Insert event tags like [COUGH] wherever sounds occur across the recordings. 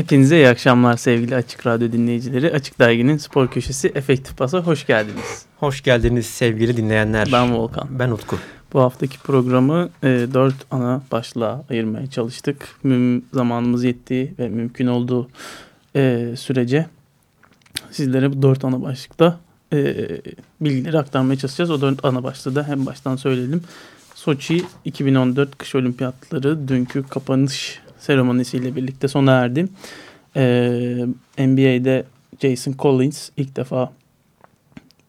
Hepinize iyi akşamlar sevgili Açık Radyo dinleyicileri. Açık Dergi'nin spor köşesi Efektif Pas'a hoş geldiniz. Hoş geldiniz sevgili dinleyenler. Ben Volkan. Ben Utku. Bu haftaki programı e, dört ana başlığa ayırmaya çalıştık. Müm, zamanımız yettiği ve mümkün olduğu e, sürece sizlere bu dört ana başlıkta e, bilgileri aktarmaya çalışacağız. O dört ana başlığı da hem baştan söyleyelim. Soçi 2014 kış olimpiyatları dünkü kapanış seremonisiyle birlikte sona erdi. Ee, NBA'de Jason Collins ilk defa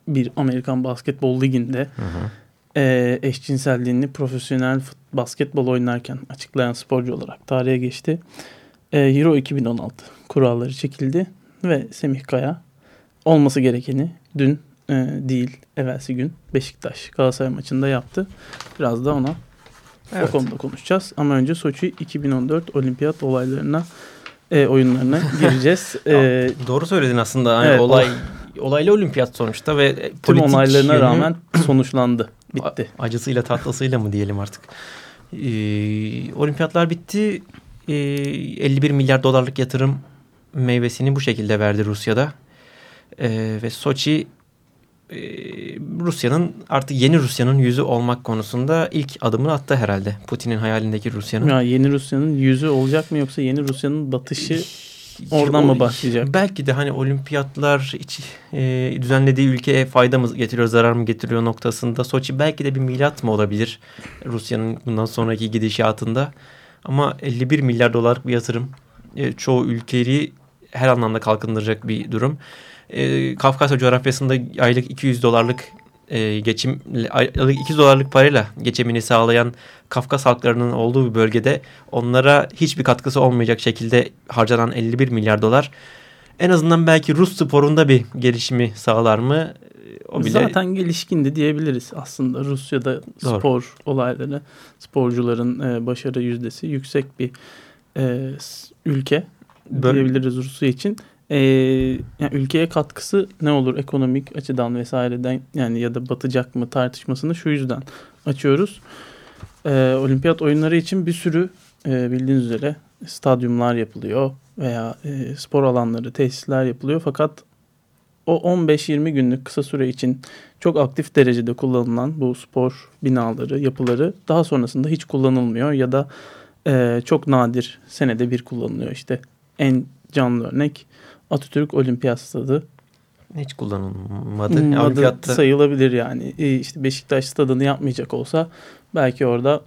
bir Amerikan Basketbol Ligi'nde hı hı. E, eşcinselliğini profesyonel basketbol oynarken açıklayan sporcu olarak tarihe geçti. E, Euro 2016 kuralları çekildi ve Semih Kaya olması gerekeni dün e, değil evvelsi gün Beşiktaş Galatasaray maçında yaptı. Biraz da ona Evet. O konuda konuşacağız. Ama önce Soçi 2014 olimpiyat olaylarına e, oyunlarına [LAUGHS] gireceğiz. e, Doğru söyledin aslında. Yani evet, olay olaylı olimpiyat sonuçta ve tüm onaylarına yönü, rağmen [CLEARS THROAT] sonuçlandı. Bitti. Acısıyla tatlısıyla mı diyelim artık. Ee, olimpiyatlar bitti. Ee, 51 milyar dolarlık yatırım meyvesini bu şekilde verdi Rusya'da. Ee, ve Soçi e, Rusya'nın artık yeni Rusya'nın yüzü olmak konusunda ilk adımını attı herhalde. Putin'in hayalindeki Rusya'nın. Ya yeni Rusya'nın yüzü olacak mı yoksa yeni Rusya'nın batışı oradan mı başlayacak? Belki de hani olimpiyatlar iç, e, düzenlediği ülkeye fayda mı getiriyor, zarar mı getiriyor noktasında. Soçi belki de bir milat mı olabilir Rusya'nın bundan sonraki gidişatında. Ama 51 milyar dolarlık bir yatırım e, çoğu ülkeyi her anlamda kalkındıracak bir durum e, Kafkasya coğrafyasında aylık 200 dolarlık e, geçim aylık 200 dolarlık parayla geçimini sağlayan Kafkas halklarının olduğu bir bölgede onlara hiçbir katkısı olmayacak şekilde harcanan 51 milyar dolar en azından belki Rus sporunda bir gelişimi sağlar mı? O bile... Zaten gelişkindi diyebiliriz aslında Rusya'da Doğru. spor olayları, sporcuların e, başarı yüzdesi yüksek bir e, ülke Böyle... diyebiliriz Rusya için e, yani ülkeye katkısı ne olur ekonomik açıdan vesaireden yani ya da batacak mı tartışmasını şu yüzden açıyoruz. E, olimpiyat oyunları için bir sürü e, bildiğiniz üzere stadyumlar yapılıyor veya e, spor alanları, tesisler yapılıyor. Fakat o 15-20 günlük kısa süre için çok aktif derecede kullanılan bu spor binaları, yapıları daha sonrasında hiç kullanılmıyor ya da e, çok nadir senede bir kullanılıyor. İşte en canlı örnek Atatürk Olimpiyat Stadı. Hiç kullanılmadı. Olimpiyatta... sayılabilir yani. E, işte Beşiktaş stadını yapmayacak olsa belki orada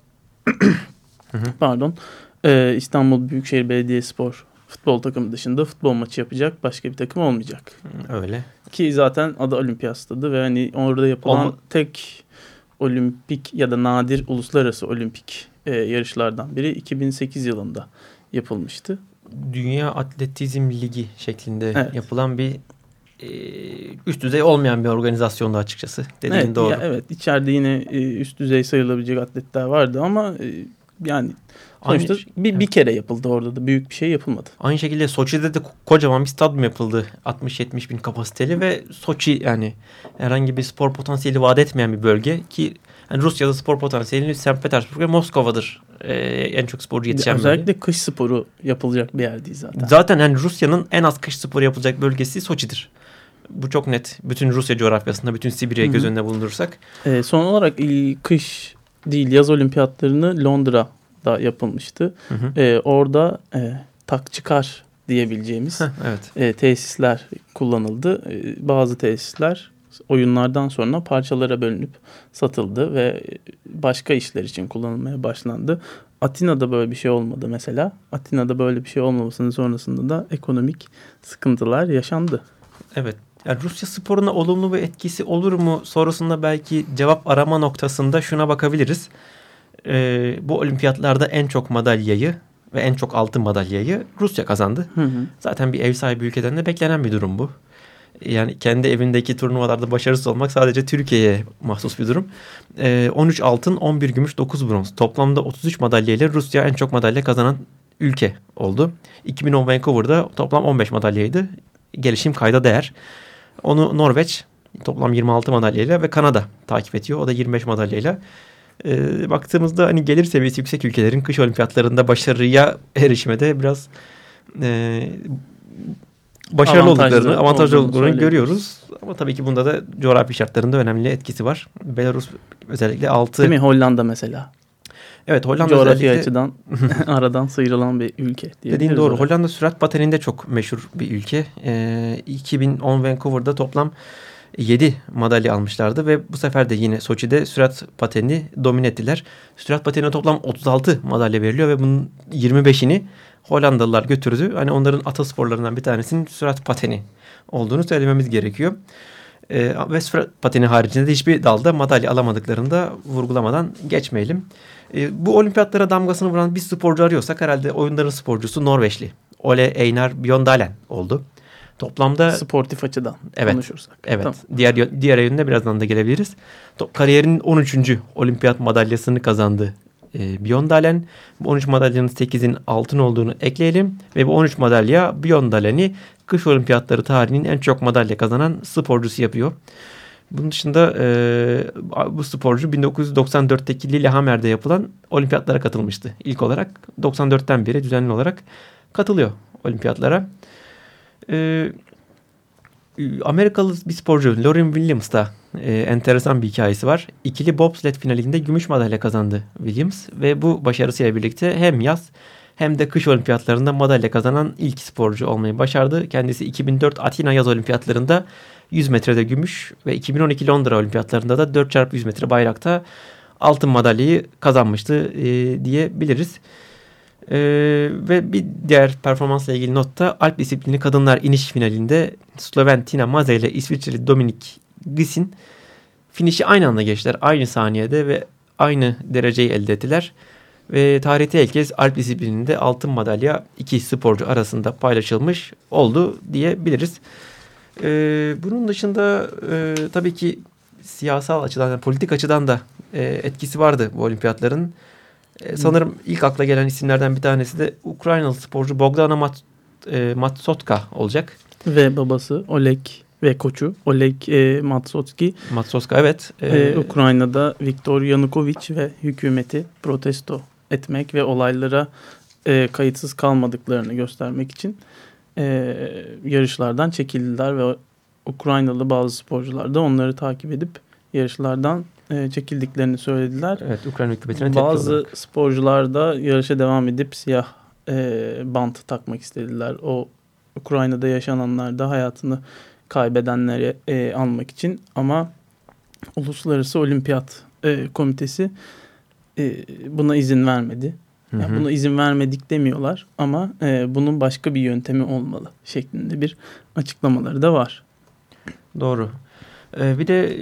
[CLEARS THROAT] pardon e, İstanbul Büyükşehir Belediyespor futbol takımı dışında futbol maçı yapacak başka bir takım olmayacak. Öyle. Ki zaten adı Olimpiyat Stadı ve hani orada yapılan Olma... tek olimpik ya da nadir uluslararası olimpik e, yarışlardan biri 2008 yılında yapılmıştı. Dünya Atletizm Ligi şeklinde evet. yapılan bir e, üst düzey olmayan bir organizasyonda açıkçası. Dediğin evet, doğru. Ya, evet içeride yine e, üst düzey sayılabilecek atletler vardı ama e, yani sonuçta Aynı, bir, bir kere yapıldı orada da büyük bir şey yapılmadı. Aynı şekilde Soçi'de de kocaman bir stadyum yapıldı. 60-70 bin kapasiteli ve Soçi yani herhangi bir spor potansiyeli vaat etmeyen bir bölge ki yani Rusya'da spor potansiyeli St. Petersburg ve Moskova'dır. Ee, en çok sporcu yetişen Özellikle bölge. kış sporu yapılacak bir yer değil zaten. Zaten yani Rusya'nın en az kış sporu yapılacak bölgesi Soçi'dir. Bu çok net. Bütün Rusya coğrafyasında, bütün Sibirya'yı göz önünde bulundurursak. Ee, son olarak kış değil yaz olimpiyatlarını Londra'da yapılmıştı. Hı hı. Ee, orada e, tak çıkar diyebileceğimiz Heh, evet. e, tesisler kullanıldı. E, bazı tesisler oyunlardan sonra parçalara bölünüp satıldı ve başka işler için kullanılmaya başlandı. Atina'da böyle bir şey olmadı mesela. Atina'da böyle bir şey olmamasının sonrasında da ekonomik sıkıntılar yaşandı. Evet. Yani Rusya sporuna olumlu bir etkisi olur mu sorusunda belki cevap arama noktasında şuna bakabiliriz. Ee, bu olimpiyatlarda en çok madalyayı ve en çok altın madalyayı Rusya kazandı. Hı hı. Zaten bir ev sahibi ülkeden de beklenen bir durum bu. Yani kendi evindeki turnuvalarda başarısız olmak sadece Türkiye'ye mahsus bir durum. Ee, 13 altın, 11 gümüş, 9 bronz. Toplamda 33 madalya Rusya en çok madalya kazanan ülke oldu. 2010 Vancouver'da toplam 15 madalyaydı. Gelişim kayda değer. Onu Norveç toplam 26 madalyayla ve Kanada takip ediyor. O da 25 madalyayla. Ee, baktığımızda hani gelir seviyesi yüksek ülkelerin kış olimpiyatlarında başarıya erişmede biraz e, başarılı Avantajlı olduklarını, avantajlı olduklarını görüyoruz. Ama tabii ki bunda da coğrafi şartlarında önemli etkisi var. Belarus özellikle 6. Değil mi? Hollanda mesela. Evet Hollanda Coğrafi özellikle açıdan [LAUGHS] [LAUGHS] aradan sıyrılan bir ülke. dediğin doğru. oraya. Hollanda sürat pateninde çok meşhur bir ülke. Ee, 2010 Vancouver'da toplam 7 madalya almışlardı ve bu sefer de yine Soçi'de sürat pateni domine ettiler. Sürat patenine toplam 36 madalya veriliyor ve bunun 25'ini Hollandalılar götürdü. Hani onların atasporlarından bir tanesinin sürat pateni olduğunu söylememiz gerekiyor. Ee, ve sürat pateni haricinde de hiçbir dalda madalya alamadıklarını da vurgulamadan geçmeyelim. Ee, bu olimpiyatlara damgasını vuran bir sporcu arıyorsak herhalde oyunların sporcusu Norveçli. Ole Einar Bjørndalen oldu. Toplamda Sportif açıdan Evet. konuşursak. Evet. Tamam. Diğer diğer yönüne birazdan da gelebiliriz. To- Kariyerinin 13. olimpiyat madalyasını kazandı. E, Bjørndalen. Bu 13 madalyanın 8'in altın olduğunu ekleyelim. Ve bu 13 madalya Bjørndalen'i kış olimpiyatları tarihinin en çok madalya kazanan sporcusu yapıyor. Bunun dışında e, bu sporcu 1994'teki Lillehammer'de yapılan olimpiyatlara katılmıştı. İlk olarak 94'ten beri düzenli olarak katılıyor olimpiyatlara. E, Amerikalı bir sporcu Lauren Williams da e, enteresan bir hikayesi var. İkili bobsled finalinde gümüş madalya kazandı Williams ve bu başarısıyla birlikte hem yaz hem de kış olimpiyatlarında madalya kazanan ilk sporcu olmayı başardı. Kendisi 2004 Atina yaz olimpiyatlarında 100 metrede gümüş ve 2012 Londra olimpiyatlarında da 4x100 metre bayrakta altın madalyayı kazanmıştı e, diyebiliriz. Ee, ve bir diğer performansla ilgili notta Alp disiplini kadınlar iniş finalinde Sloven Tina Maze ile İsviçreli Dominik Gis'in finişi aynı anda geçtiler. Aynı saniyede ve aynı dereceyi elde ettiler. Ve tarihte ilk kez Alp disiplininde altın madalya iki sporcu arasında paylaşılmış oldu diyebiliriz. Ee, bunun dışında e, tabii ki siyasal açıdan, yani politik açıdan da e, etkisi vardı bu olimpiyatların. E, sanırım ilk akla gelen isimlerden bir tanesi de Ukraynalı sporcu Bogdana Mat, e, Matsotka olacak. Ve babası Oleg ve koçu Oleg e, Matsotski Matsotka evet. E, e, Ukrayna'da Viktor Yanukovych ve hükümeti protesto etmek ve olaylara e, kayıtsız kalmadıklarını göstermek için e, yarışlardan çekildiler ve Ukraynalı bazı sporcular da onları takip edip yarışlardan e, çekildiklerini söylediler. evet Ukrayna hükümetine Bazı olarak. sporcular da yarışa devam edip siyah e, bant takmak istediler. O Ukrayna'da yaşananlarda hayatını kaybedenleri e, almak için ama Uluslararası Olimpiyat e, Komitesi e, buna izin vermedi. Hı Yani buna izin vermedik demiyorlar ama e, bunun başka bir yöntemi olmalı şeklinde bir açıklamaları da var. Doğru. Ee, bir de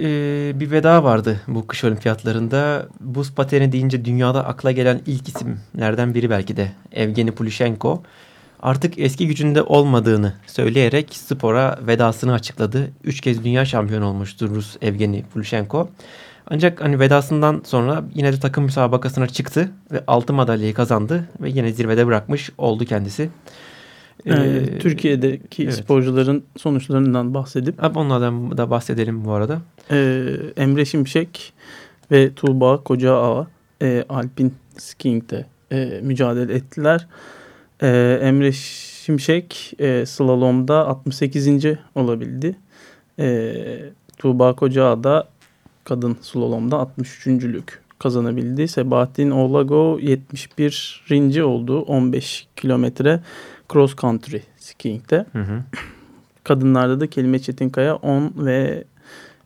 e, bir veda vardı bu kış olimpiyatlarında. Buz pateni deyince dünyada akla gelen ilk isimlerden biri belki de Evgeni Plushenko. Artık eski gücünde olmadığını söyleyerek spora vedasını açıkladı. Üç kez dünya şampiyonu olmuştur Rus Evgeni Plushenko. Ancak hani vedasından sonra yine de takım müsabakasına çıktı ve altın madalyayı kazandı ve yine zirvede bırakmış oldu kendisi. E, Ee, Türkiye'deki evet. sporcuların sonuçlarından bahsedip Abi onlardan da bahsedelim bu arada. e, Emre Şimşek ve Tuğba Kocaağa e, Alpin Skiing'de e, mücadele ettiler. E, Emre Şimşek e, slalomda 68. olabildi. E, Tuğba Kocaağa da kadın slalomda 63.lük kazanabildi. Sebahattin Olago 71. oldu 15 kilometre cross country skiing'de. Hı hı. Kadınlarda da Kelime Çetinkaya 10 ve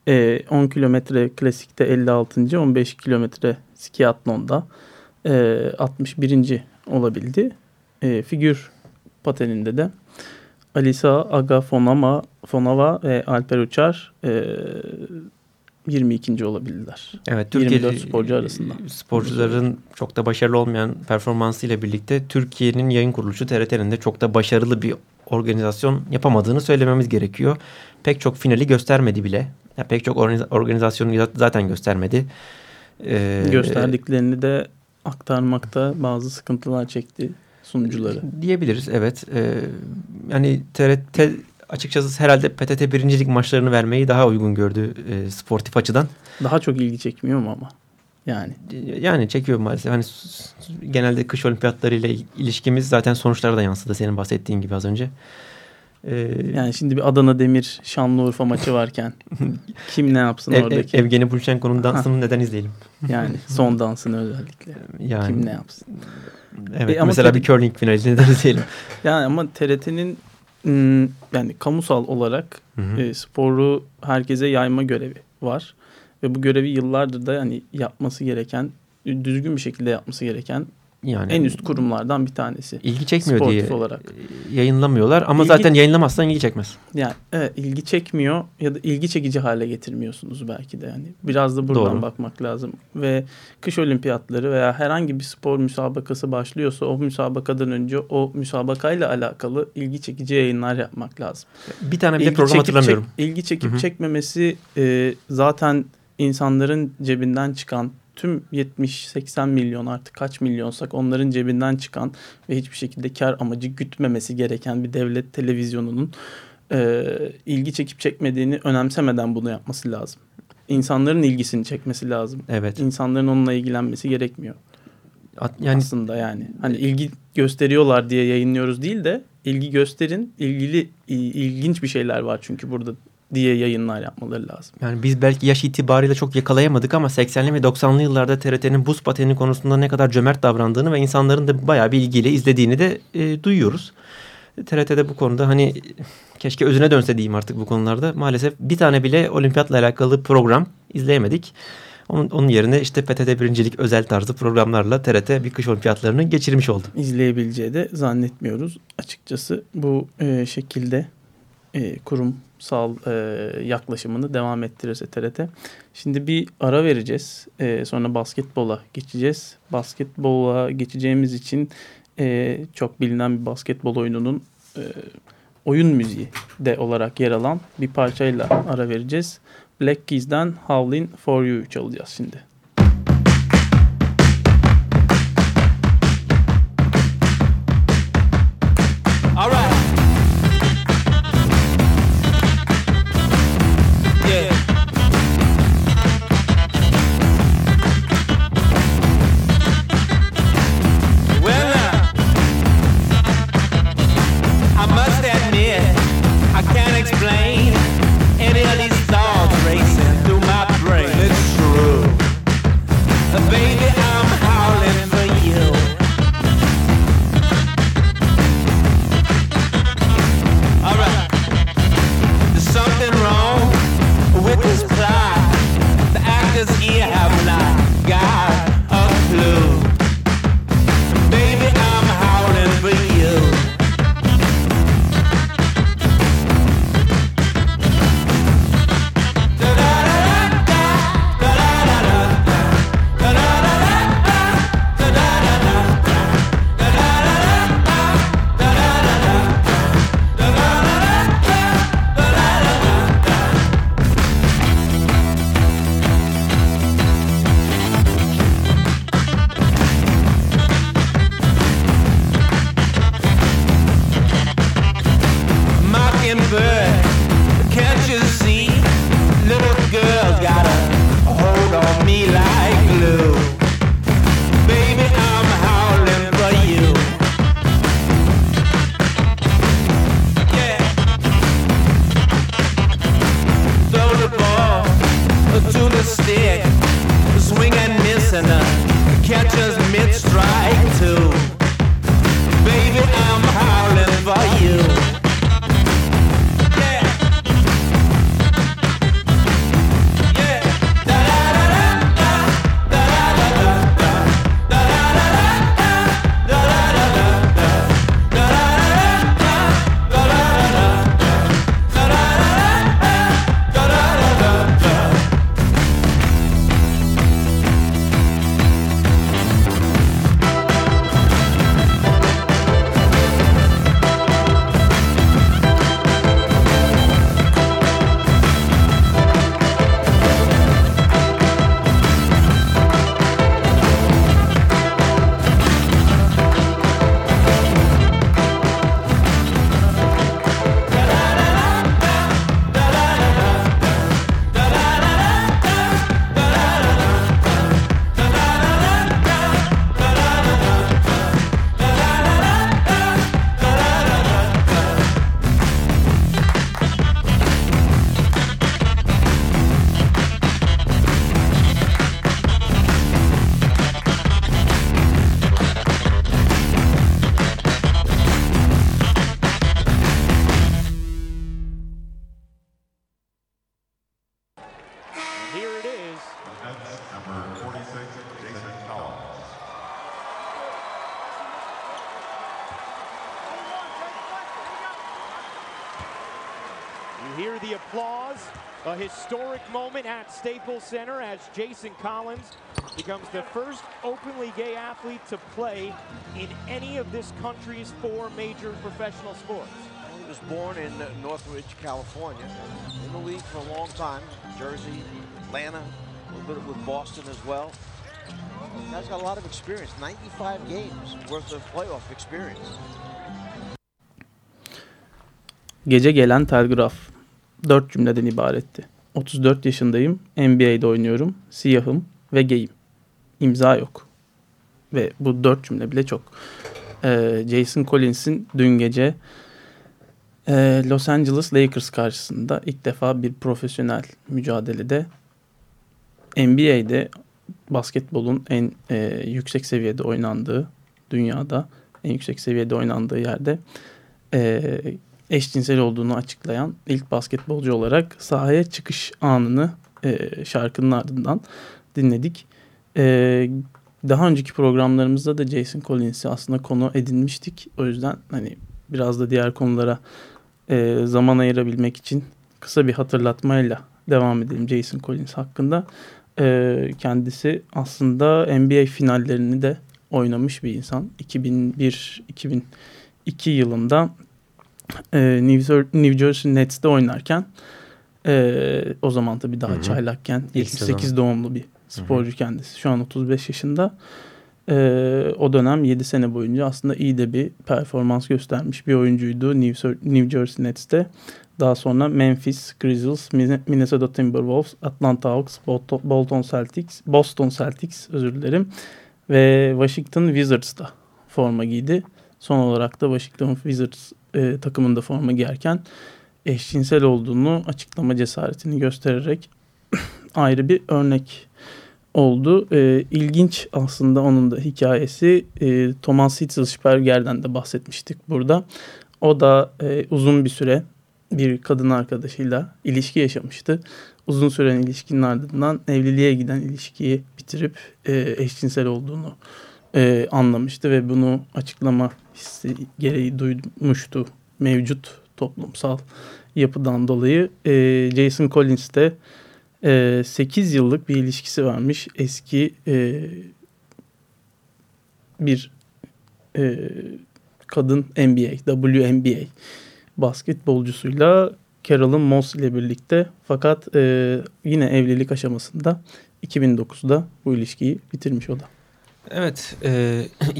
e, 10 kilometre klasikte 56. 15 kilometre skiatlonda e, 61. olabildi. E, figür pateninde de Alisa Agafonama Fonava ve Alper Uçar e, 22. olabildiler. Evet, Türkiye sporcu arasında. Sporcuların çok da başarılı olmayan performansıyla birlikte Türkiye'nin yayın kuruluşu TRT'nin de çok da başarılı bir organizasyon yapamadığını söylememiz gerekiyor. Pek çok finali göstermedi bile. Ya pek çok organizasyonu zaten göstermedi. Ee, Gösterdiklerini de aktarmakta bazı sıkıntılar çekti sunucuları. Diyebiliriz evet. Ee, yani TRT açıkçası herhalde PTT birincilik maçlarını vermeyi daha uygun gördü e, sportif açıdan. Daha çok ilgi çekmiyor mu ama? Yani. Yani çekiyor maalesef. Hani genelde kış olimpiyatları ile ilişkimiz zaten sonuçlara da yansıdı senin bahsettiğin gibi az önce. Ee, yani şimdi bir Adana Demir Şanlıurfa maçı varken [LAUGHS] kim ne yapsın ev, oradaki? Evgeni Bulchenko'nun dansını neden izleyelim? Yani [LAUGHS] son dansını özellikle. Yani, kim ne yapsın? Evet e, mesela bir curling finali neden izleyelim? [LAUGHS] yani ama TRT'nin yani kamusal olarak hı hı. E, sporu herkese yayma görevi var. Ve bu görevi yıllardır da yani yapması gereken, düzgün bir şekilde yapması gereken yani en üst kurumlardan bir tanesi. İlgi çekmiyor diye olarak. yayınlamıyorlar ama ilgi, zaten yayınlamazsan ilgi çekmez. Yani evet ilgi çekmiyor ya da ilgi çekici hale getirmiyorsunuz belki de yani. Biraz da buradan Doğru. bakmak lazım. Ve kış olimpiyatları veya herhangi bir spor müsabakası başlıyorsa o müsabakadan önce o müsabakayla alakalı ilgi çekici yayınlar yapmak lazım. Bir tane bile ilgi program hatırlamıyorum. Çek, ilgi çekip Hı-hı. çekmemesi e, zaten insanların cebinden çıkan tüm 70-80 milyon artık kaç milyonsak onların cebinden çıkan ve hiçbir şekilde kar amacı gütmemesi gereken bir devlet televizyonunun e, ilgi çekip çekmediğini önemsemeden bunu yapması lazım. İnsanların ilgisini çekmesi lazım. Evet. İnsanların onunla ilgilenmesi gerekmiyor. Yani aslında yani hani ilgi gösteriyorlar diye yayınlıyoruz değil de ilgi gösterin. ilgili ilginç bir şeyler var çünkü burada diye yayınlar yapmaları lazım. Yani biz belki yaş itibariyle çok yakalayamadık ama 80'li ve 90'lı yıllarda TRT'nin buz pateni konusunda ne kadar cömert davrandığını ve insanların da bayağı bir ilgiyle izlediğini de e, duyuyoruz. TRT'de bu konuda hani keşke özüne dönse diyeyim artık bu konularda. Maalesef bir tane bile olimpiyatla alakalı program izleyemedik. Onun, onun yerine işte PTT birincilik özel tarzı programlarla TRT bir kış olimpiyatlarını geçirmiş oldu. İzleyebileceği de zannetmiyoruz. Açıkçası bu e, şekilde e, kurumsal e, yaklaşımını devam ettirirse TRT. Şimdi bir ara vereceğiz. E, sonra basketbola geçeceğiz. Basketbola geçeceğimiz için e, çok bilinen bir basketbol oyununun e, oyun müziği de olarak yer alan bir parçayla ara vereceğiz. Black Keys'den Howlin' For You çalacağız şimdi. Historic moment at Staples Center as Jason Collins becomes the first openly gay athlete to play in any of this country's four major professional sports. He was born in Northridge, California. In the league for a long time. Jersey, Atlanta, a little bit with Boston as well. Guy's got a lot of experience. 95 games worth of playoff experience. Gece gelen telgraf. Dört cümleden ibaretti. 34 yaşındayım, NBA'de oynuyorum, siyahım ve gayim. İmza yok. Ve bu dört cümle bile çok. Ee, Jason Collins'in dün gece e, Los Angeles Lakers karşısında ilk defa bir profesyonel mücadelede NBA'de basketbolun en e, yüksek seviyede oynandığı dünyada en yüksek seviyede oynandığı yerde e, eşcinsel olduğunu açıklayan ilk basketbolcu olarak sahaya çıkış anını e, şarkının ardından dinledik. E, daha önceki programlarımızda da Jason Collins'i aslında konu edinmiştik. O yüzden hani biraz da diğer konulara e, zaman ayırabilmek için kısa bir hatırlatmayla devam edelim Jason Collins hakkında. E, kendisi aslında NBA finallerini de oynamış bir insan. 2001-2002 yılında e, New, Jersey Nets'te oynarken e, o zaman tabii daha Hı-hı. çaylakken 78 doğumlu bir sporcu Hı-hı. kendisi. Şu an 35 yaşında. E, o dönem 7 sene boyunca aslında iyi de bir performans göstermiş bir oyuncuydu New, New Jersey Nets'te. Daha sonra Memphis Grizzlies, Minnesota Timberwolves, Atlanta Hawks, Bolton Celtics, Boston Celtics özür dilerim ve Washington Wizards'ta forma giydi. Son olarak da Washington Wizards e, takımında forma giyerken eşcinsel olduğunu açıklama cesaretini göstererek [CLEARS THROAT] ayrı bir örnek oldu. E, ilginç aslında onun da hikayesi. E, Thomas Hitzelsperger'den de bahsetmiştik burada. O da e, uzun bir süre bir kadın arkadaşıyla ilişki yaşamıştı. Uzun süren ilişkinin ardından evliliğe giden ilişkiyi bitirip e, eşcinsel olduğunu e, anlamıştı ve bunu açıklama hissi gereği duymuştu mevcut toplumsal yapıdan dolayı. E, Jason Collins de e, 8 yıllık bir ilişkisi varmış eski e, bir e, kadın NBA, WNBA basketbolcusuyla Carolyn Moss ile birlikte fakat e, yine evlilik aşamasında 2009'da bu ilişkiyi bitirmiş o da. Evet, e, [CLEARS THROAT]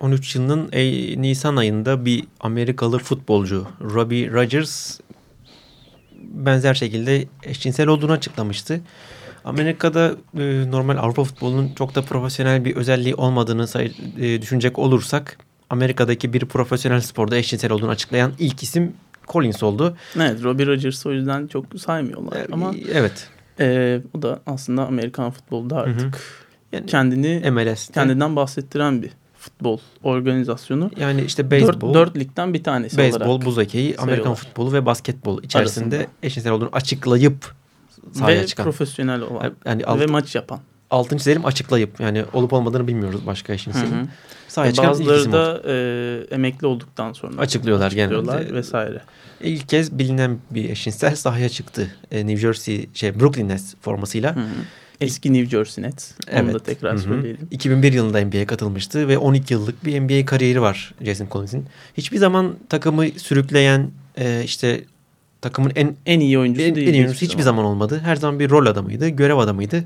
2013 yılının e, Nisan ayında bir Amerikalı futbolcu Robbie Rogers benzer şekilde eşcinsel olduğunu açıklamıştı. Amerika'da e, normal Avrupa futbolunun çok da profesyonel bir özelliği olmadığını say, e, düşünecek olursak Amerika'daki bir profesyonel sporda eşcinsel olduğunu açıklayan ilk isim Collins oldu. Evet, Robbie Rogers o yüzden çok saymıyorlar e, ama evet. E, o da aslında Amerikan futbolda artık hı hı yani kendini MLS'te. kendinden bahsettiren bir futbol organizasyonu. Yani işte beyzbol. Dört, dört ligden bir tanesi beyzbol, olarak. Beyzbol, buz hokeyi, Amerikan futbolu ve basketbol içerisinde Arasında. eşcinsel olduğunu açıklayıp sahaya ve çıkan. profesyonel olan yani alt, ve maç yapan. Altıncı çizelim açıklayıp yani olup olmadığını bilmiyoruz başka eşcinselin. Sahaya çıkan Bazıları da e, emekli olduktan sonra açıklıyorlar, açıklıyorlar genelde. vesaire. İlk kez bilinen bir eşcinsel sahaya çıktı. E, New Jersey şey Brooklyn Nets formasıyla. Hı hı. Eski New Jersey Nets. Evet. Onu da tekrar Hı-hı. söyleyelim. 2001 yılında NBA'ye katılmıştı ve 12 yıllık bir NBA kariyeri var Jason Collins'in. Hiçbir zaman takımı sürükleyen e, işte takımın en en iyi oyuncusu en, değil. En iyi oyuncusu hiçbir zaman. zaman olmadı. Her zaman bir rol adamıydı, görev adamıydı.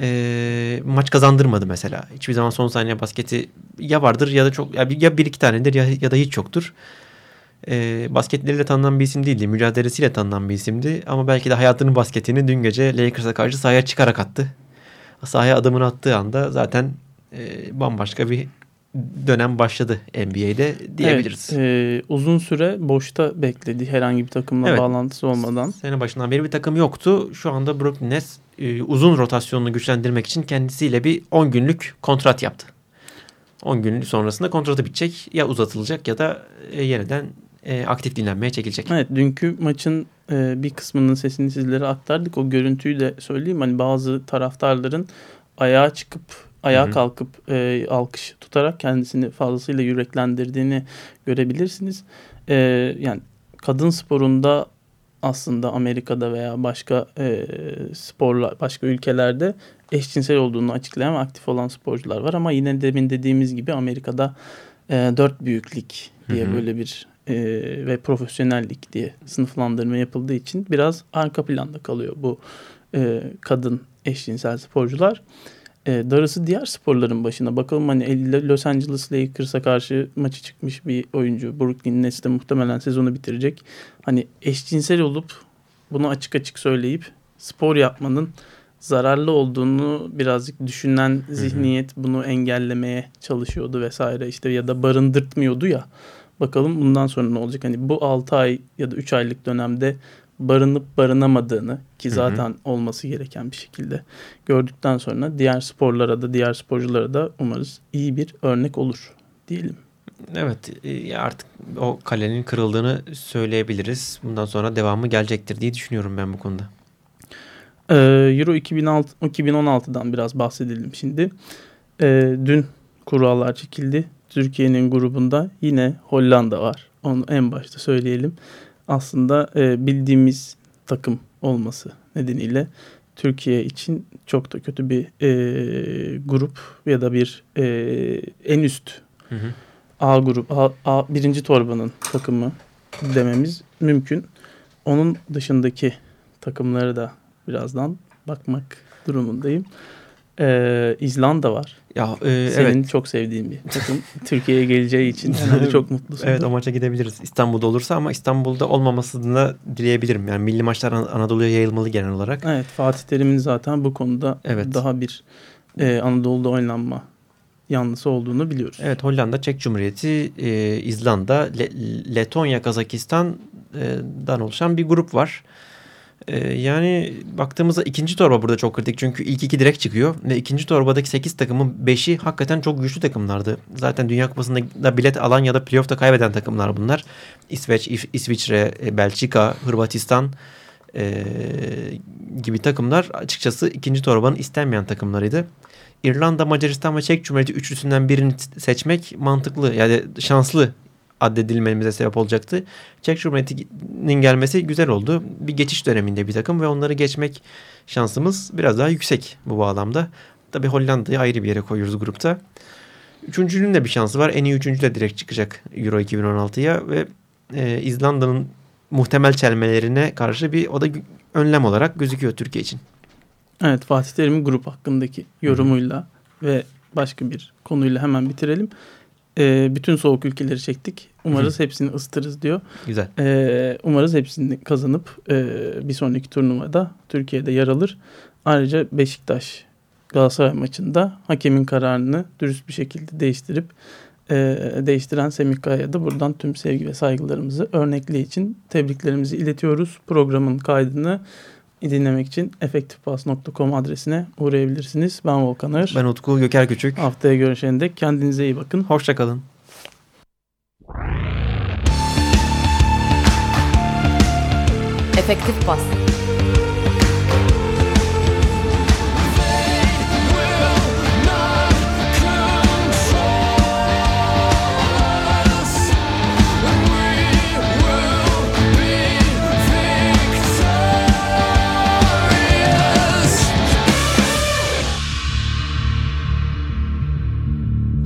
E, maç kazandırmadı mesela. Hiçbir zaman son saniye basketi ya vardır ya da çok ya bir, ya bir iki tanedir ya, ya da hiç yoktur e, basketleriyle tanınan bir isim değildi. Mücadelesiyle tanınan bir isimdi. Ama belki de hayatının basketini dün gece Lakers'a karşı sahaya çıkarak attı. Sahaya adımını attığı anda zaten e, bambaşka bir dönem başladı NBA'de diyebiliriz. Evet, e, uzun süre boşta bekledi herhangi bir takımla evet. bağlantısı olmadan. Sene başından beri bir takım yoktu. Şu anda Brooklyn Nets e, uzun rotasyonunu güçlendirmek için kendisiyle bir 10 günlük kontrat yaptı. 10 gün sonrasında kontratı bitecek ya uzatılacak ya da e, yeniden e, aktif dinlenmeye çekilecek. Evet dünkü maçın e, bir kısmının sesini sizlere aktardık. O görüntüyü de söyleyeyim. Hani bazı taraftarların ayağa çıkıp ayağa Hı -hı. kalkıp e, alkış tutarak kendisini fazlasıyla yüreklendirdiğini görebilirsiniz. E, yani kadın sporunda aslında Amerika'da veya başka e, sporlar, başka ülkelerde eşcinsel olduğunu açıklayan ve aktif olan sporcular var. Ama yine demin dediğimiz gibi Amerika'da e, dört büyüklük diye hı hı. böyle bir e, ve profesyonellik diye sınıflandırma yapıldığı için biraz arka planda kalıyor bu e, kadın eşcinsel sporcular. E, darısı diğer sporların başına. Bakalım hani Los Angeles Lakers'a karşı maçı çıkmış bir oyuncu. Brooklyn Nets'te muhtemelen sezonu bitirecek. Hani eşcinsel olup bunu açık açık söyleyip spor yapmanın zararlı olduğunu birazcık düşünen zihniyet bunu engellemeye çalışıyordu vesaire işte ya da barındırtmıyordu ya. Bakalım bundan sonra ne olacak? Hani bu 6 ay ya da 3 aylık dönemde barınıp barınamadığını ki zaten hı hı. olması gereken bir şekilde gördükten sonra diğer sporlara da diğer sporculara da umarız iyi bir örnek olur diyelim. Evet e, artık o kalenin kırıldığını söyleyebiliriz. Bundan sonra devamı gelecektir diye düşünüyorum ben bu konuda. Ee, Euro 2006, 2016'dan biraz bahsedelim şimdi. Ee, dün kurallar çekildi. Türkiye'nin grubunda yine Hollanda var. Onu en başta söyleyelim. Aslında e, bildiğimiz takım olması nedeniyle Türkiye için çok da kötü bir e, grup ya da bir e, en üst hı hı. A grup A, A birinci torbanın takımı dememiz mümkün. Onun dışındaki takımları da birazdan bakmak durumundayım. Ee, İzlanda var. Ya e, Senin evet. çok sevdiğin bir takım. [LAUGHS] Türkiye'ye geleceği için herhalde [LAUGHS] çok mutlusun. Evet o maça gidebiliriz. İstanbul'da olursa ama İstanbul'da olmamasını dileyebilirim. Yani milli maçlar Anadolu'ya yayılmalı genel olarak. Evet Fatih Terim'in zaten bu konuda evet. daha bir e, Anadolu'da oynanma yanlısı olduğunu biliyoruz. Evet Hollanda, Çek Cumhuriyeti, e, İzlanda, Le Letonya, Kazakistan'dan oluşan bir grup var. Ee, yani baktığımızda ikinci torba burada çok kritik. Çünkü ilk iki direkt çıkıyor. Ve ikinci torbadaki sekiz takımın beşi hakikaten çok güçlü takımlardı. Zaten Dünya Kupası'nda bilet alan ya da playoff'ta kaybeden takımlar bunlar. İsveç, İsviçre, e, Belçika, Hırvatistan e, gibi takımlar açıkçası ikinci torbanın istenmeyen takımlarıydı. İrlanda, Macaristan ve Çek Cumhuriyeti üçlüsünden birini seçmek mantıklı yani şanslı addedilmemize sebep olacaktı. Çek Cumhuriyeti'nin gelmesi güzel oldu. Bir geçiş döneminde bir takım ve onları geçmek şansımız biraz daha yüksek bu bağlamda. Tabi Hollanda'yı ayrı bir yere koyuyoruz grupta. Üçüncünün de bir şansı var. En iyi üçüncü de direkt çıkacak Euro 2016'ya ve e, İzlanda'nın muhtemel çelmelerine karşı bir o da önlem olarak gözüküyor Türkiye için. Evet Fatih Terim'in grup hakkındaki yorumuyla Hı-hı. ve başka bir konuyla hemen bitirelim e, bütün soğuk ülkeleri çektik. Umarız Hı. hepsini ısıtırız diyor. Güzel. E, umarız hepsini kazanıp e, bir sonraki turnuvada Türkiye'de yer alır. Ayrıca Beşiktaş Galatasaray maçında hakemin kararını dürüst bir şekilde değiştirip e, değiştiren Semih Kaya'ya da buradan tüm sevgi ve saygılarımızı örnekliği için tebriklerimizi iletiyoruz. Programın kaydını dinlemek için efektifpass.com adresine uğrayabilirsiniz. Ben Volkan Ağır. Ben Utku Göker Küçük. Haftaya görüşene dek kendinize iyi bakın. Hoşçakalın. Efektif Pas.